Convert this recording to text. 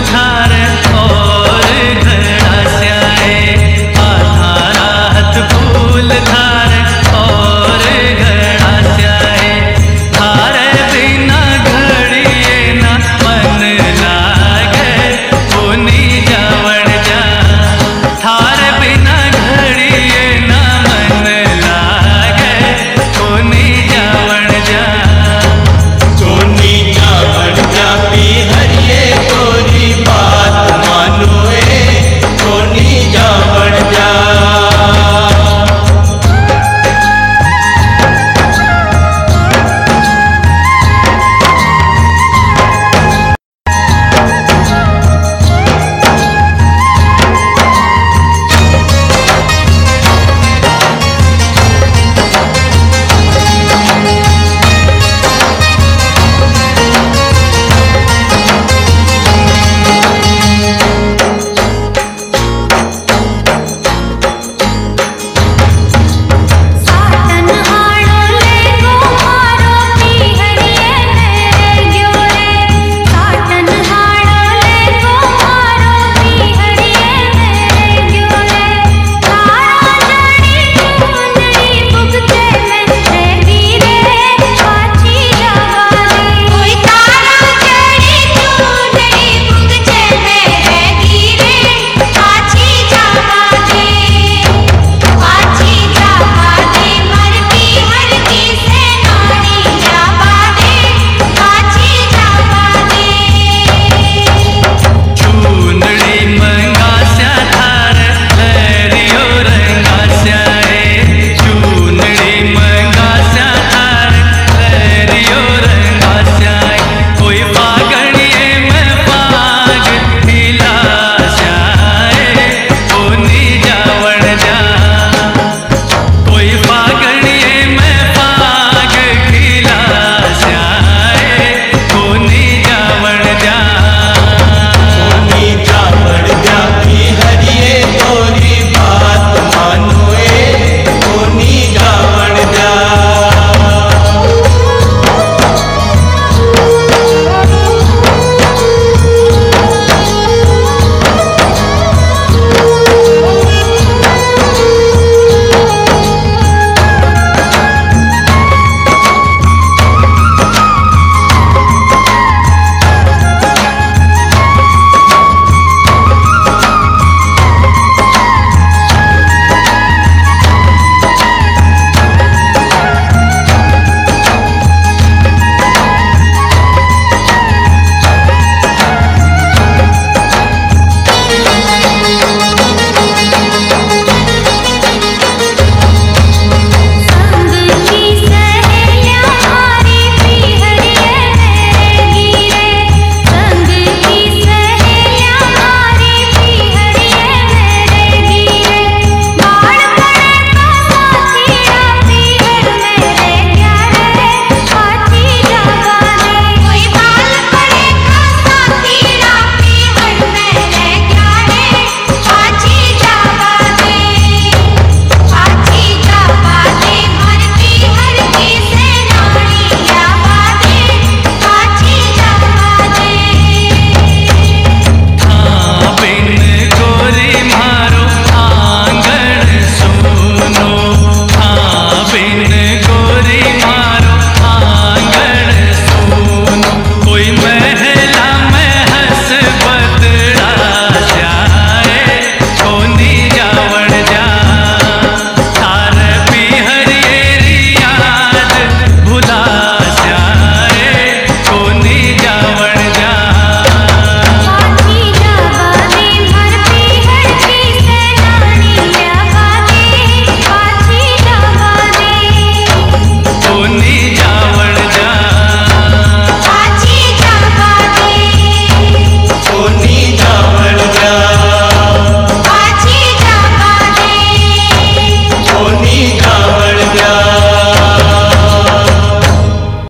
the time.